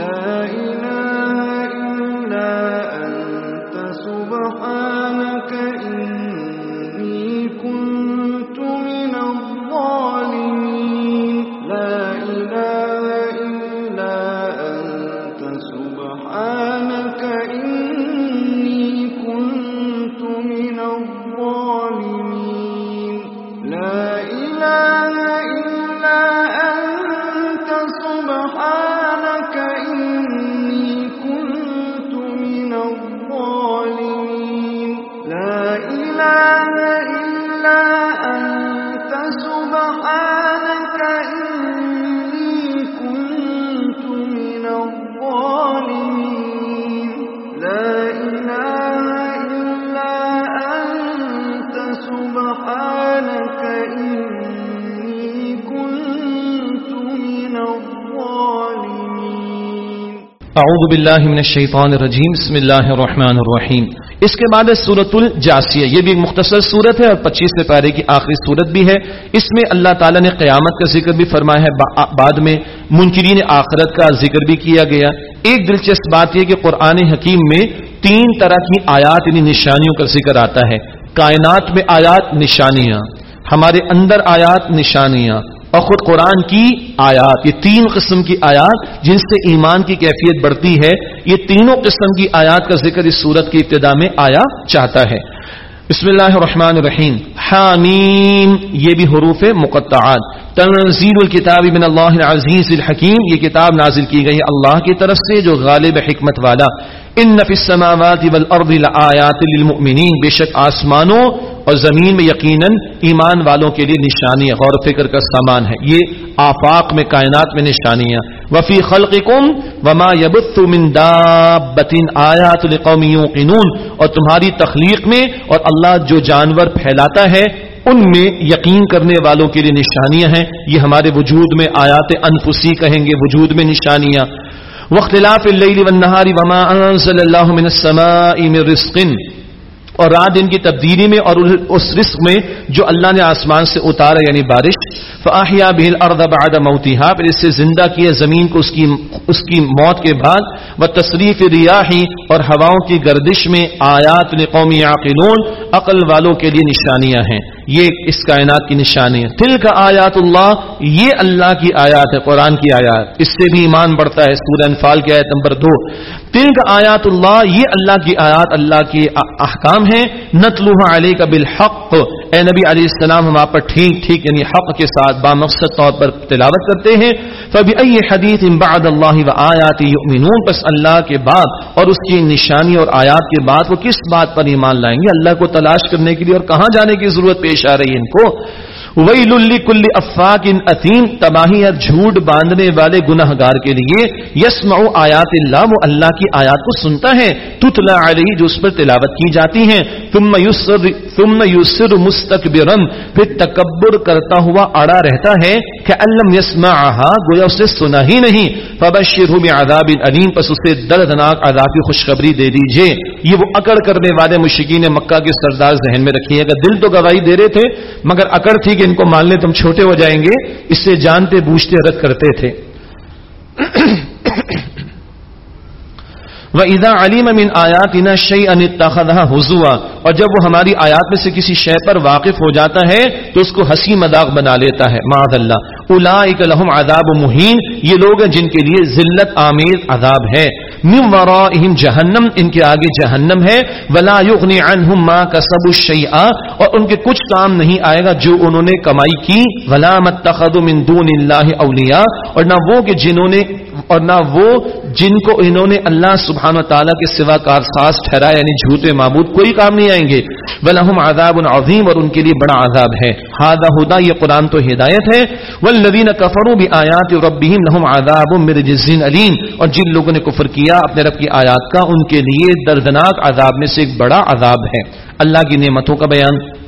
لا إله اعوذ باللہ من الشیطان الرجیم، بسم اللہ الرحمن الرحیم۔ اس کے بعد ہے سورت الجاسیہ، یہ بھی ایک مختصر صورت ہے اور پچیسویں پارے کی آخری صورت بھی ہے۔ اس میں اللہ تعالیٰ نے قیامت کا ذکر بھی فرمایا ہے بعد میں منکرین آخرت کا ذکر بھی کیا گیا۔ ایک دلچسپ بات یہ کہ قرآن حکیم میں تین طرح کی آیات یعنی نشانیوں کا ذکر آتا ہے۔ کائنات میں آیات نشانیاں، ہمارے اندر آیات نشانیاں اور خود قرآن کی آیات، یہ تین قسم کی آیات جن سے ایمان کی کیفیت بڑھتی ہے، یہ تینوں قسم کی آیات کا ذکر اس صورت کی ابتدا میں آیا چاہتا ہے۔ بسم اللہ الرحمن الرحیم۔ حامیم، یہ بھی حروف مقطعات۔ تنزیل الکتاب من اللہ العزیز الحکیم، یہ کتاب نازل کی گئی اللہ کی طرف سے، جو غالب حکمت والا۔ ان فی السماوات والارض لآیات للمؤمنین۔ بے شک آسمانوں اور زمین میں یقیناً ایمان والوں کے لیے نشانی غور و فکر کا سامان ہے۔ یہ آفاق میں، کائنات میں نشانیاں۔ وفی خلقکم وما یبث من آیات لقوم یوقنون۔ اور تمہاری تخلیق میں اور اللہ جو جانور پھیلاتا ہے، ان میں یقین کرنے والوں کے لیے نشانیاں ہیں۔ یہ ہمارے وجود میں آیات انفسی کہیں گے، وجود میں نشانیاں۔ واختلاف اللیل والنہار وما انزل اللہ من السماء من رزق۔ اور رات دن کی تبدیلی میں اور اس رزق میں جو اللہ نے آسمان سے اتارا یعنی بارش فاحیا بہل ارد بعد موتیہ پھر اس سے زندہ کیا زمین کو اس کی اس کی موت کے بعد و تصریف ریاحی اور ہواؤں کی گردش میں آیات نے قومی عقلون عقل والوں کے لیے نشانیاں ہیں۔ یہ اس کائنات کی نشانی ہے۔ دل کا آیات اللہ یہ اللہ کی آیات ہے، قرآن کی آیات۔ اس سے بھی ایمان بڑھتا ہے، سورہ انفال کی آیت نمبر دو۔ تل کا آیات اللہ یہ اللہ کی آیات، اللہ کے احکام ہیں۔ نتلوہ علیہ کا بالحق۔ اے نبی علیہ السلام، ہم آپ پر ٹھیک ٹھیک یعنی حق کے ساتھ، بامقصد طور پر تلاوت کرتے ہیں۔ فبی ائی حدیث بعد اللہ و آیات یؤمنون پس اللہ کے بعد اور اس کی نشانی اور آیات کے بعد وہ کس بات پر ایمان لائیں گے؟ اللہ کو تلاش کرنے کے لیے اور کہاں جانے کی ضرورت پیش آ رہی ہے ان کو؟ ویل کل افاق ان اثیم تباہی یا جھوٹ باندھنے والے گناہ گار کے لیے یسم آیات اللہ، وہ اللہ کی آیات کو سنتا ہے۔ تتلا علیہ جو اس پر تلاوت کی جاتی ہیں۔ ثم یسر ثم یسر پھر تکبر کرتا ہوا اڑا رہتا ہے کہ علم یسمعها گویا اسے سنا ہی نہیں۔ فبشرہ بعذاب علیم پس اسے دردناک عذاب کی خوشخبری دے دیجیے۔ یہ وہ اکڑ کرنے والے مشرکین مکہ کے سردار ذہن میں رکھیے گا دل تو گواہی دے رہے تھے، مگر اکڑ تھی کہ ان کو مان لیں تم چھوٹے ہو جائیں گے، اس سے جانتے بوجھتے رد کرتے تھے۔ وہ ادا علیم امین آیات انا شعی ان حضوا اور جب وہ ہماری آیات میں سے کسی شے پر واقف ہو جاتا ہے تو اس کو ہنسی مذاق بنا لیتا ہے۔ معاذ اللہ اولئک لهم عذاب مہین یہ لوگ ہیں جن کے لیے ذلت آمیز عذاب ہے۔ من ورائہم جہنم ان کے آگے جہنم ہے۔ ولا یغنی عنہم ما کسبوا شیئا اور ان کے کچھ کام نہیں آئے گا جو انہوں نے کمائی کی۔ ولا متخذوا من دون اللہ اولیاء اور نہ وہ کہ جنہوں نے اور نہ وہ جن کو انہوں نے اللہ سبحانہ و تعالیٰ کے سوا کارساز ٹھہرایا یعنی جھوٹے معبود، کوئی کام نہیں آئیں گے۔ ولہم عذاب عظیم اور ان کے لیے بڑا عذاب ہے۔ ہادہ ہدا یہ قرآن تو ہدایت ہے۔ والذین کفروا بآیات ربہم لہم عذاب من رجز علیم اور جن لوگوں نے کفر کیا اپنے رب کی آیات کا، ان کے لیے دردناک عذاب میں سے ایک بڑا عذاب ہے۔ اللہ کی نعمتوں کا بیان۔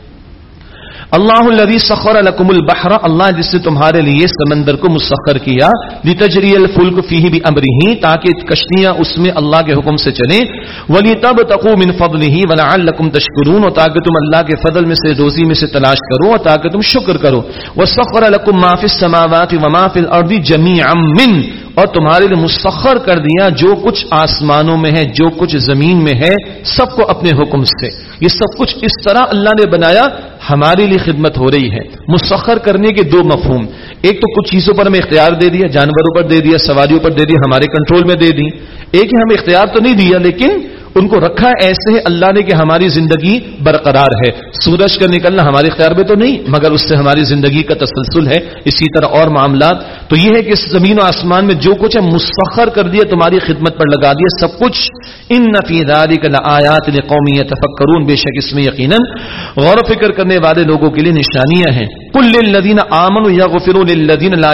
اللہ الذي سخر لكم البحر، اللہ جس نے تمہارے لیے سمندر کو مسخر کیا، لتجری الفلك فيه بامره تاکہ کشتیاں اس میں اللہ کے حکم سے چلیں۔ ولتبتقوا من فضله ولعلكم تشكرون اور تاکہ تم اللہ کے فضل میں سے، روزی میں سے تلاش کرو، اور تاکہ تم شکر کرو۔ وسخر لكم ما في السماوات وما في الارض جميعا من، اور تمہارے لیے مسخر کر دیا جو کچھ آسمانوں میں ہے، جو کچھ زمین میں ہے، سب کو اپنے حکم سے۔ یہ سب کچھ اس طرح اللہ نے بنایا ہمارے لیے خدمت ہو رہی ہے۔ مسخر کرنے کے دو مفہوم۔ ایک تو کچھ چیزوں پر ہمیں اختیار دے دیا، جانوروں پر دے دیا، سواریوں پر دے دیا، ہمارے کنٹرول میں دے دی۔ ایک ہی ہمیں اختیار تو نہیں دیا، لیکن ان کو رکھا ایسے اللہ نے کہ ہماری زندگی برقرار ہے۔ سورج کا نکلنا ہمارے اختیار میں تو نہیں، مگر اس سے ہماری زندگی کا تسلسل ہے۔ اسی طرح اور معاملات۔ تو یہ ہے کہ اس زمین و آسمان میں جو کچھ ہے مسفر کر دیا، تمہاری خدمت پر لگا دیا سب کچھ۔ ان نفیداری کا آیات قومی تفکرون بے شک اس میں یقیناً غور و فکر کرنے والے لوگوں کے لیے نشانیاں ہیں۔ کل آمن یا غفر لا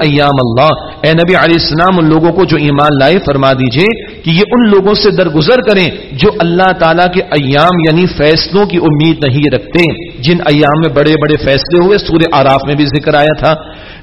ایام اللہ۔ اے نبی علیہ السلام، ان لوگوں کو جو ایمان لائے، فرما دیجیے۔ کہ یہ ان لوگوں سے درگزر کریں جو اللہ تعالیٰ کے ایام یعنی فیصلوں کی امید نہیں رکھتے۔ جن ایام میں بڑے بڑے فیصلے ہوئے، سورہ آراف میں بھی ذکر آیا تھا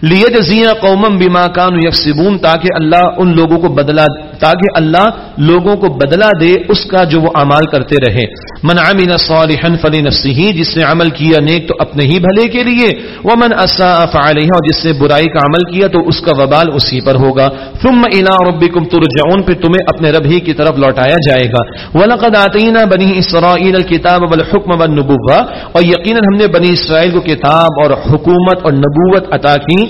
لیے جزیاں قومم بیما کان یکسبون، تاکہ اللہ ان لوگوں کو بدلا، تاکہ اللہ لوگوں کو بدلا دے اس کا جو وہ اعمال کرتے رہے۔ من عمل صالحا فلنفسه جس نے عمل کیا نیک تو اپنے ہی بھلے کے لیے۔ ومن اساء فعليها اور جس نے برائی کا عمل کیا تو اس کا وبال اسی پر ہوگا۔ ثم الى ربكم ترجعون، پھر تمہیں اپنے رب ہی کی طرف لوٹایا جائے گا۔ ولقد اتینا بنی اسرائیل الكتاب والحکم والنبوة، اور یقیناً ہم نے بنی اسرائیل کو کتاب اور حکومت اور نبوت عطا کی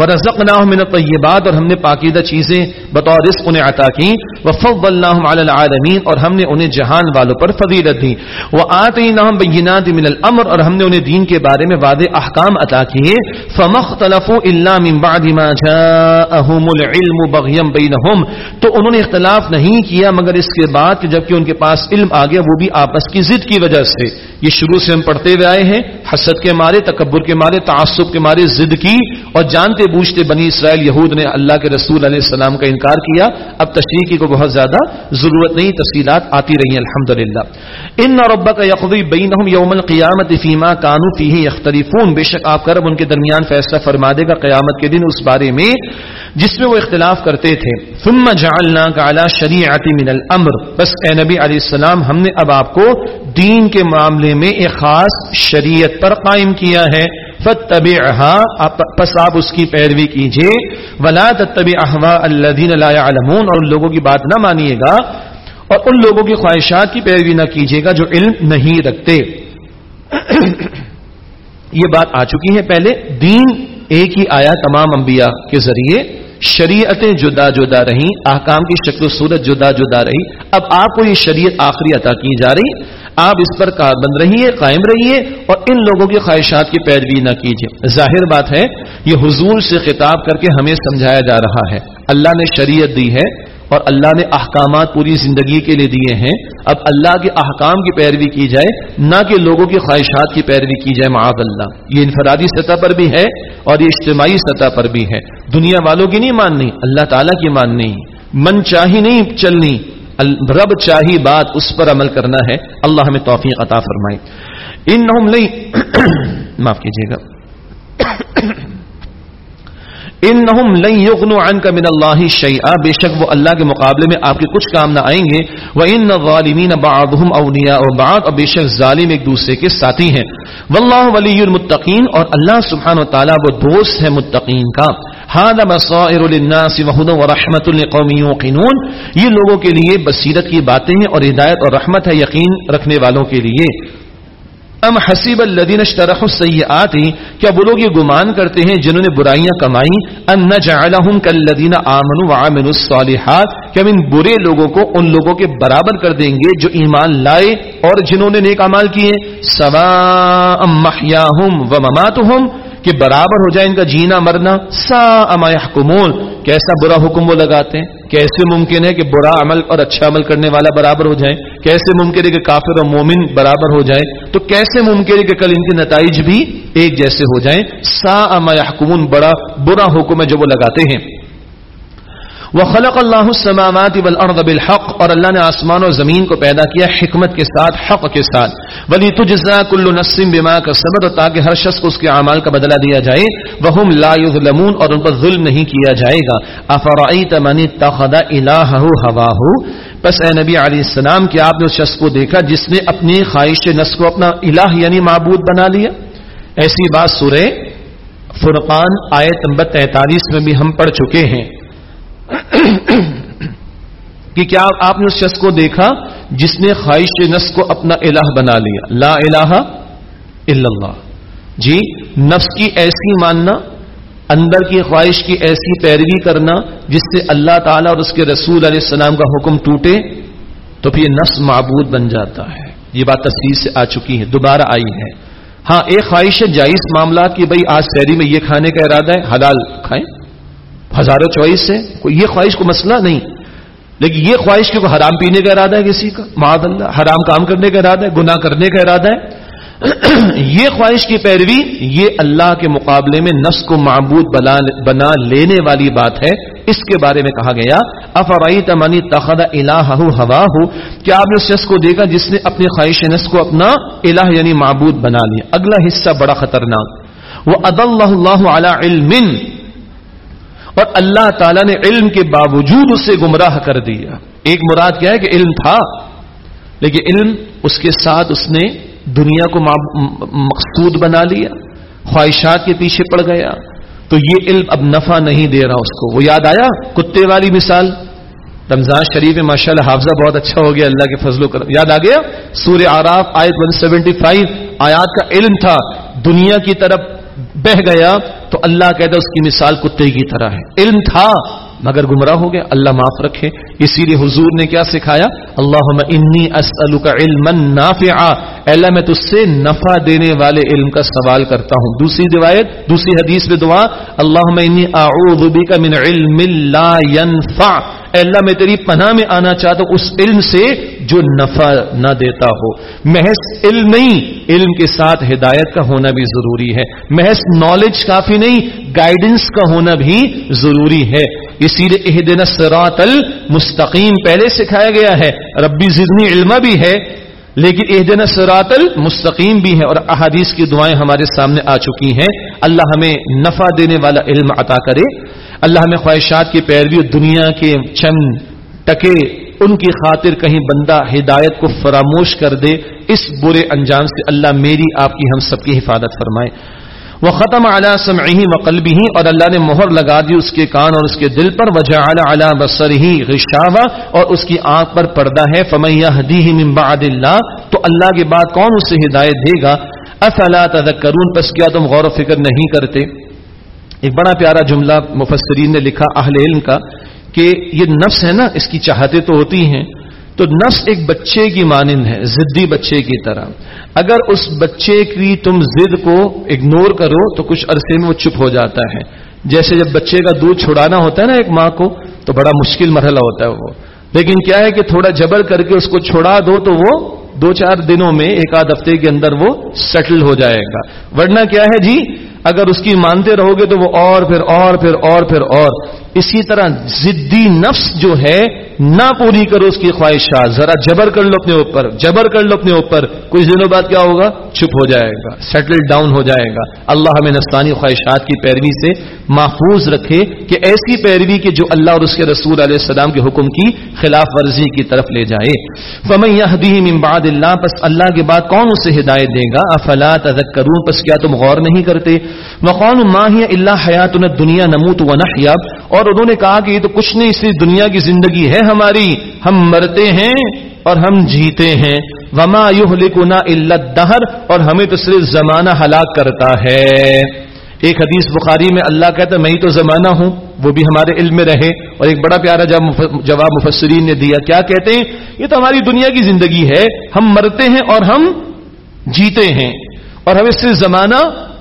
ورزقناهم من الطيبات، اور ہم نے پاکیزہ چیزیں بطور رزق انہیں عطا کی. وفضلناهم على العالمین، اور ہم نے انہیں جہان والوں پر فضیلت دی. وآتیناهم بینات من الامر، اور ہم نے انہیں دین کے بارے میں واضح احکام عطا کیے. فمختلفوا الا من بعد ما جاءهم العلم بغيا بينهم تو انہوں نے اختلاف نہیں کیا، مگر اس کے بعد کہ جبکہ ان کے پاس علم آ گیا، وہ بھی آپس کی ضد کی وجہ سے. یہ شروع سے ہم پڑھتے ہوئے آئے ہیں، حسد کے مارے، تکبر کے مارے، تعصب کے مارے، ضد کی، اور جانتے جانتے بوجھتے بنی اسرائیل یہود نے اللہ کے رسول علیہ السلام کا انکار کیا، اب تشریح کی کو بہت زیادہ ضرورت نہیں، تفصیلات آتی رہی الحمد للہ ان ربا کا یقوی بین یوم القیامت فیما کانو فی یختریفون بے شک آپ کرب ان کے درمیان فیصلہ فرما دے گا قیامت کے دن اس بارے میں، جس میں وہ اختلاف کرتے تھے۔ ثم جعلنا کا شریعت من الامر۔ بس اے نبی علیہ السلام، ہم نے اب آپ کو دین کے معاملے میں ایک خاص شریعت پر قائم کیا ہے۔ پس آپ اس کی پیروی کیجیے ولا تبی احوا اللہ اور ان لوگوں کی بات نہ مانیے گا. اور ان لوگوں کی خواہشات کی پیروی نہ کیجیے گا جو علم نہیں رکھتے. یہ بات آ چکی ہے پہلے. دین ایک ہی آیا تمام انبیاء کے ذریعے. شریعتیں جدا جدا رہیں. احکام کی شکل و صورت جدا جدا رہی. اب آپ کو یہ شریعت آخری عطا کی جا رہی. آپ اس پر بند رہیے، قائم رہیے اور ان لوگوں کی خواہشات کی پیروی نہ کیجیے۔ ظاہر بات ہے، یہ حضور سے خطاب کر کے ہمیں سمجھایا جا رہا ہے۔ اللہ نے شریعت دی ہے اور اللہ نے احکامات پوری زندگی کے لیے دیے ہیں۔ اب اللہ کے احکام کی پیروی کی جائے، نہ کہ لوگوں کی خواہشات کی پیروی کی جائے، معاذ اللہ۔ یہ انفرادی سطح پر بھی ہے اور یہ اجتماعی سطح پر بھی ہے۔ دنیا والوں کی نہیں ماننی، اللہ تعالیٰ کی ماننی۔ من چاہی نہیں چلنی رب چاہی بات اس پر عمل کرنا ہے، اللہ ہمیں توفیق عطا فرمائے۔ ان معاف کیجیے گا۔ ان عنك من اللہ شيئا بے شک وہ اللہ کے مقابلے میں آپ کے کچھ کام نہ آئیں گے۔ وہ ان غالمین بعضهم اولیاء بعض، اور بے شک ظالم ایک دوسرے کے ساتھی ہیں۔ واللہ ولی المتقین اور اللہ سبحانہ و تعالی وہ دوست ہے متقین کا۔ هذا بصائر للناس وهدى ورحمة لقوم يوقنون۔ یہ لوگوں کے لیے بصیرت کی باتیں ہیں اور ہدایت اور رحمت ہے یقین رکھنے والوں کے لیے۔ ام حسیب الدین اشترح السیئات؟ کیا وہ لوگ یہ گمان کرتے ہیں جنہوں نے برائیاں کمائیں؟ ان نجعلہم کالذین آمنوا وعملوا الصالحات کہ ہم ان برے لوگوں کو ان لوگوں کے برابر کر دیں گے جو ایمان لائے اور جنہوں نے نیک اعمال کیے؟ سواء محیاہم ومماتہم کہ برابر ہو جائے ان کا جینا مرنا سا اما حکمون کیسا برا حکم وہ لگاتے ہیں؟ کیسے ممکن ہے کہ برا عمل اور اچھا عمل کرنے والا برابر ہو جائے؟ کیسے ممکن ہے کہ کافر اور مومن برابر ہو جائے؟ تو کیسے ممکن ہے کہ کل ان کے نتائج بھی ایک جیسے ہو جائیں؟ سا اما حکمون بڑا برا حکم ہے جو وہ لگاتے ہیں۔ وہ خلق اللہ السماوات والارض بالحق، اور اللہ نے آسمان اور زمین کو پیدا کیا حکمت کے ساتھ، حق کے ساتھ۔ ولی تجزا کل نسم بما کا صبر تاکہ ہر شخص کو اس کے اعمال کا بدلہ دیا جائے۔ وہم لا یظلمون اور ان پر ظلم نہیں کیا جائے گا۔ افرائیت من اتخذ الہہ ہواہ پس اے نبی علیہ السلام کہ آپ نے اس شخص کو دیکھا جس نے اپنی خواہش نفس کو اپنا الہ یعنی معبود بنا لیا؟ ایسی بات سورہ فرقان آیت نمبر تینتالیس میں بھی ہم پڑھ چکے ہیں۔ کہ کیا آپ نے اس شخص کو دیکھا جس نے خواہش نفس کو اپنا الہ بنا لیا؟ لا الہ الا اللہ۔ جی نفس کی ایسی ماننا، اندر کی خواہش کی ایسی پیروی کرنا جس سے اللہ تعالیٰ اور اس کے رسول علیہ السلام کا حکم ٹوٹے، تو پھر یہ نفس معبود بن جاتا ہے۔ یہ بات تصویر سے آ چکی ہے، دوبارہ آئی ہے۔ ہاں ایک خواہش ہے، جائز معاملات کی بھائی آج شہری میں یہ کھانے کا ارادہ ہے، حلال کھائیں۔ ہزاروں چوائس ہے کوئی یہ خواہش کو مسئلہ نہیں۔ لیکن یہ خواہش کہ کوئی حرام پینے کا ارادہ ہے کسی کا، معاذ اللہ، حرام کام کرنے کا ارادہ ہے، گناہ کرنے کا ارادہ ہے۔ یہ خواہش کی پیروی، یہ اللہ کے مقابلے میں نفس کو معبود بنا لینے والی بات ہے۔ اس کے بارے میں کہا گیا افرائی تمانی تخد الہ ہوا ہو کیا آپ نے اس شخص کو دیکھا جس نے اپنی خواہش نفس کو اپنا الہ یعنی معبود بنا لیا؟ اگلا حصہ بڑا خطرناک۔ وہ اد اللہ علی علم اور اللہ تعالی نے علم کے باوجود اسے گمراہ کر دیا۔ ایک مراد کیا ہے کہ علم تھا، لیکن علم اس کے ساتھ اس نے دنیا کو مقصود بنا لیا، خواہشات کے پیچھے پڑ گیا۔ تو یہ علم اب نفع نہیں دے رہا اس کو۔ وہ یاد آیا؟ کتے والی مثال۔ رمضان شریف میں ماشاء اللہ حافظہ بہت اچھا ہو گیا، اللہ کے فضل و کرم۔ یاد آ گیا؟ سورہ آراف آیت 175 آیات کا علم تھا۔ دنیا کی طرف بہ گیا تو اللہ کہتا اس کی مثال کتے کی طرح ہے۔ علم تھا، مگر گمراہ ہو گیا۔ اللہ معاف رکھے۔ اسی لیے حضور نے کیا سکھایا؟ اللہ انی اسلو کا علم اللہ، میں تج سے نفع دینے والے علم کا سوال کرتا ہوں۔ دوسری روایت، دوسری حدیث میں دعا اللہ اعوذ بک من علم لا ينفع اللہ، میں تیری پناہ میں آنا چاہتا ہوں اس علم سے جو نفع نہ دیتا ہو۔ محض علم نہیں، علم کے ساتھ ہدایت کا ہونا بھی ضروری ہے۔ محض نالج کافی نہیں گائیڈنس کا ہونا بھی ضروری ہے۔ اسی لیے دن سرات المستقیم، پہلے سکھایا گیا ہے۔ ربی زدنی علم بھی ہے۔ لیکن اح دن سرات المستقیم بھی ہیں اور احادیث کی دعائیں ہمارے سامنے آ چکی ہیں۔ اللہ ہمیں نفع دینے والا علم عطا کرے۔ اللہ ہمیں خواہشات کی پیروی دنیا کے چند ٹکے ان کی خاطر کہیں بندہ ہدایت کو فراموش کر دے، اس برے انجام سے اللہ میری، آپ کی، ہم سب کی حفاظت فرمائے۔ وہ ختم اعلیٰ سمعی و قلبی اور اللہ نے مہر لگا دی اس کے کان اور اس کے دل پر وجہ اعلیٰ اعلیٰ بسر ہی اور اس کی آنکھ پر پردہ ہے فمیہ ہدی ہی ممبا اللہ تو اللہ کے بعد کون اسے ہدایت دے گا؟ افلا تذکرون پس کیا تم غور و فکر نہیں کرتے؟ ایک بڑا پیارا جملہ مفسرین نے لکھا، اہل علم کا، کہ یہ نفس ہے نا، اس کی چاہتے تو ہوتی ہیں۔ تو نفس ایک بچے کی مانند ہے، زدی بچے کی طرح۔ اگر اس بچے کی تم زد کو اگنور کرو، تو کچھ عرصے میں وہ چپ ہو جاتا ہے۔ جیسے جب بچے کا دودھ چھڑانا ہوتا ہے نا ایک ماں کو، تو بڑا مشکل مرحلہ ہوتا ہے وہ۔ لیکن کیا ہے کہ تھوڑا جبر کر کے اس کو چھڑا دو، تو وہ دو چار دنوں میں ایک آدھ ہفتے کے اندر وہ سیٹل ہو جائے گا۔ ورنہ کیا ہے جی اگر اس کی مانتے رہو گے تو وہ اور پھر اور پھر اور پھر اور۔ اسی طرح ضدی نفس جو ہے، نہ پوری کرو اس کی خواہشات ذرا جبر کر لو اپنے اوپر، جبر کر لو اپنے اوپر، کچھ دنوں بعد کیا ہوگا؟ چپ ہو جائے گا سیٹل ڈاؤن ہو جائے گا۔ اللہ ہمیں نفسانی خواہشات کی پیروی سے محفوظ رکھے کہ ایسی پیروی کے جو اللہ اور اس کے رسول علیہ السلام کے حکم کی خلاف ورزی کی طرف لے جائے۔ فمن يهديه من بعد اللہ پس اللہ کے بعد کون اسے ہدایت دے گا؟ افلا تذکرون پس کیا تم غور نہیں کرتے؟ وقالوا ما هي الا حیاتنا الدنیا نموت ونحیا اور انہوں نے کہا کہ یہ تو کچھ نہیں، اس دنیا کی زندگی ہے ہماری۔ ہم مرتے ہیں اور ہم جیتے ہیں۔ وما یہلکنا الا الدهر اور ہمیں تو صرف زمانہ ہلاک کرتا ہے۔ ایک حدیث بخاری میں اللہ کہتا ہے، میں ہی تو زمانہ ہوں، وہ بھی ہمارے علم میں رہے۔ اور ایک بڑا پیارا جواب مفسرین نے دیا، کیا کہتے ہیں؟ یہ تو ہماری دنیا کی زندگی ہے۔ ہم مرتے ہیں اور ہم جیتے ہیں۔ اور ہمیں صرف زمانہ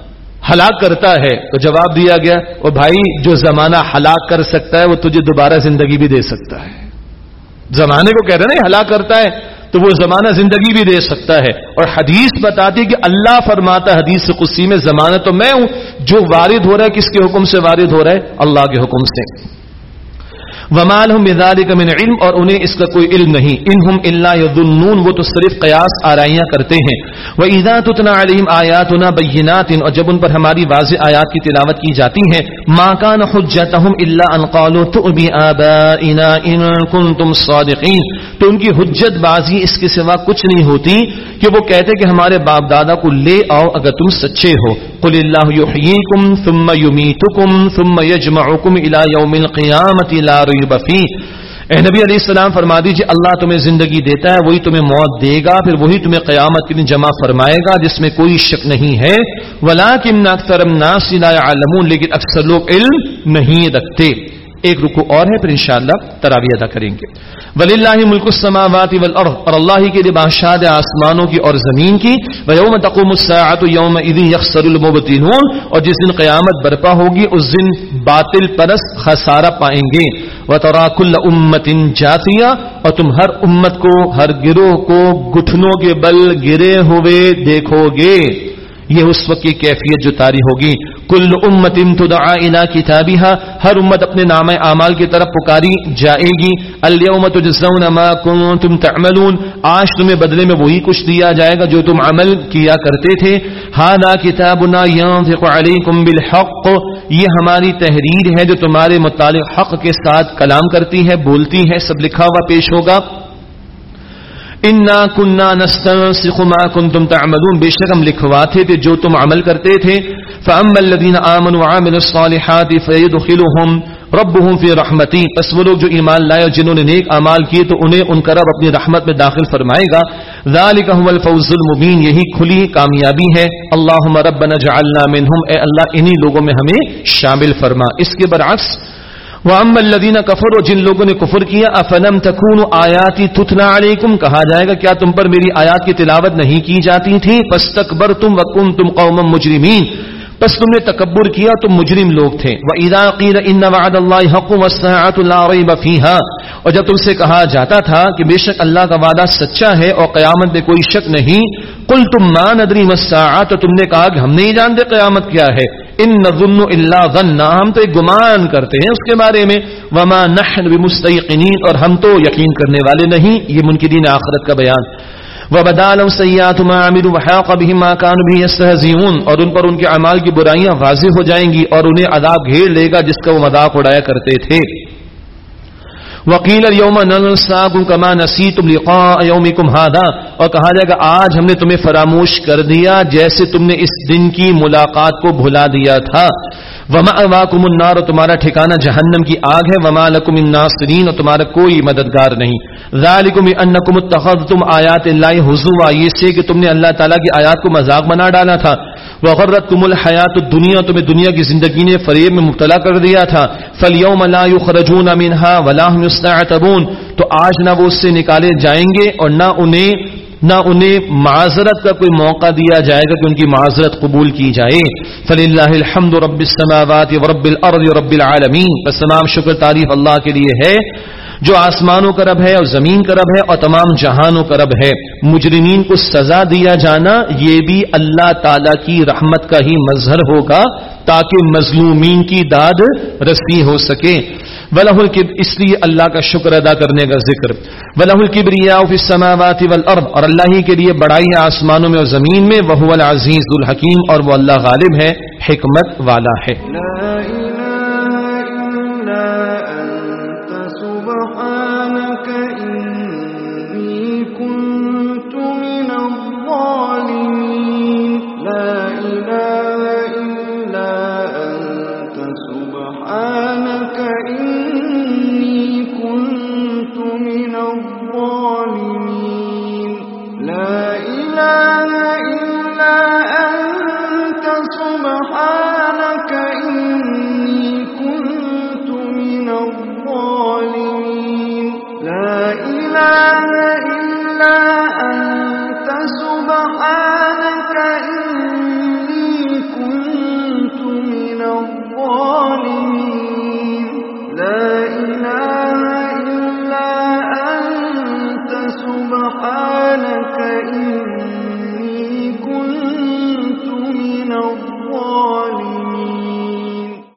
ہلاک کرتا ہے تو جواب دیا گیا، وہ بھائی جو زمانہ ہلاک کر سکتا ہے، وہ تجھے دوبارہ زندگی بھی دے سکتا ہے۔ زمانے کو کہہ رہے نا ہلاک کرتا ہے تو وہ زمانہ زندگی بھی دے سکتا ہے۔ اور حدیث بتاتی کہ اللہ فرماتا حدیث قصی میں، زمانہ تو میں ہوں، جو وارد ہو رہا ہے، کس کے حکم سے وارد ہو رہا ہے؟ اللہ کے حکم سے۔ ومال ہم کا من علم اور انہیں اس کا کوئی علم نہیں۔ ان ہم اللہ یظنون وہ تو صرف قیاس آرائیاں کرتے ہیں۔ وہ عیدا تتنا علیم آیات بینات اور جب ان پر ہماری واضح آیات کی تلاوت کی جاتی ہے ماں کان حجتہم الا ان قالوا تؤبی آبائنا ان کنتم صادقین تو ان کی حجت بازی اس کے سوا کچھ نہیں ہوتی کہ وہ کہتے کہ ہمارے باپ دادا کو لے آؤ اگر تم سچے ہو۔ قل اللہ یحییکم ثم یمیتکم ثم یجمعکم الى یوم القیامت لا ریب فیہ۔ اے نبی علیہ السلام، فرما دیجیے اللہ تمہیں زندگی دیتا ہے، وہی تمہیں موت دے گا، پھر وہی تمہیں قیامت کے دن جمع فرمائے گا، جس میں کوئی شک نہیں ہے۔ ولا کم اکثر لیکن اکثر لوگ علم نہیں رکھتے۔ ایک رکو اور ہے، پھر انشاءاللہ تراوی ادا کریں گے۔ ولی اللہ ملک السماوات والارض اور اللہ کے لیے بادشاہ آسمانوں کی اور زمین کی۔ ویوم تقوم الساعت یوم اذ یخسر المبطلون اور جس دن قیامت برپا ہوگی، اس دن باطل پرست خسارہ پائیں گے۔ وترا كل امه جاثیہ اور تم ہر امت کو، ہر گروہ کو گٹھنوں کے بل گرے ہوئے دیکھو گے۔ یہ اس وقت کی کیفیت جو تاری ہوگی۔ کل امت تدعا الى کتابها ہر امت اپنے نام اعمال کی طرف پکاری جائے گی۔ اليوم تجزون ما كنتم تعملون۔ آج تمہیں بدلے میں وہی کچھ دیا جائے گا جو تم عمل کیا کرتے تھے۔ هذا كتابنا ينطق عليكم بالحق۔ یہ ہماری تحریر ہے جو تمہارے متعلق حق کے ساتھ کلام کرتی ہے، بولتی ہے، سب لکھا ہوا پیش ہوگا۔ انا کنہ نستنسخ ما کنتم تعملون بے شک ہم لکھواتے تھے جو تم عمل کرتے تھے فاما الذين امنوا وعملوا الصالحات فيدخلهم ربهم في رحمتي پس وہ لوگ جو ایمان لائے اور جنہوں نے نیک اعمال کیے تو انہیں ان کا رب اپنی رحمت میں داخل فرمائے گا۔ ذلك هو الفوز المبين۔ یہی کھلی کامیابی ہے۔ اللهم ربنا اجعلنا منهم۔ اے اللہ، انہی لوگوں میں ہمیں شامل فرما۔ اس کے برعکس وَأَمَّا الَّذِينَ كَفَرُوا، جن لوگوں نے کفر کیا افنم تکون آیاتی تتنا علیکم کہا جائے گا، کیا تم پر میری آیات کی تلاوت نہیں کی جاتی تھی؟ پس تکبر تم وکم تم قوم مجرمین پس تم نے تکبر کیا تم مجرم لوگ تھے۔ وَإِذَا قِيلَ إِنَّ وَعَدَ اللَّهِ حَقٌ وَالسَّاعَةُ لَا رَيْبَ فِيهَا۔ اور جب تم سے کہا جاتا تھا کہ بے شک اللہ کا وعدہ سچا ہے اور قیامت میں کوئی شک نہیں قل تم ما ندری مساعت تو تم نے کہا کہ ہم نہیں جانتے قیامت کیا ہے۔ ان نظن اللہ ذنا ہم تو ایک گمان کرتے ہیں اس کے بارے میں، وما نحن بمستيقنين، اور ہم تو یقین کرنے والے نہیں، یہ منکرین آخرت کا بیان. وبدالوا سیئات ما عملوا وحاق بهم ما كانوا به يستهزئون، اور ان پر ان کے اعمال کی برائیاں واضح ہو جائیں گی، اور انہیں عذاب گھیر لے گا جس کا وہ مذاق اڑایا کرتے تھے. وکیل یوم کما نسی تم لقاء یومکم هذا اور کہا جائے گا آج ہم نے تمہیں فراموش کر دیا جیسے تم نے اس دن کی ملاقات کو بھلا دیا تھا۔ وما اواکم النار اور تمہارا ٹھکانہ جہنم کی آگ ہے۔ وما لکم الناصرین اور تمہارا کوئی مددگار نہیں۔ ذالکم انکم اتخذتم آیات اللہ حضوا یہ سے کہ تم نے اللہ تعالی کی آیات کو مذاق بنا ڈالا تھا۔ وغرت کم الحیات دنیا تمہیں دنیا کی زندگی نے فریب میں مبتلا کر دیا تھا۔ فلیوم لا یخرجون منها ولا هم یستعتبون تو آج نہ وہ اس سے نکالے جائیں گے اور نہ انہیں نہ انہیں معذرت کا کوئی موقع دیا جائے گا کہ ان کی معذرت قبول کی جائے۔ فلی اللہ الحمد رب السماوات ورب الارض رب العالمین بس تمام شکر تعریف اللہ کے لیے ہے۔ جو آسمانوں کا رب ہے اور زمین کا رب ہے اور تمام جہانوں کا رب ہے۔ مجرمین کو سزا دیا جانا یہ بھی اللہ تعالی کی رحمت کا ہی مظہر ہوگا تاکہ مظلومین کی داد رسی ہو سکے۔ ولہ اس لیے اللہ کا شکر ادا کرنے کا ذکر۔ ولہ الکبریا السماوات والارض اور اللہ ہی کے لیے بڑائی آسمانوں میں اور زمین میں وہ العزیز الحکیم اور وہ اللہ غالب ہے، حکمت والا ہے۔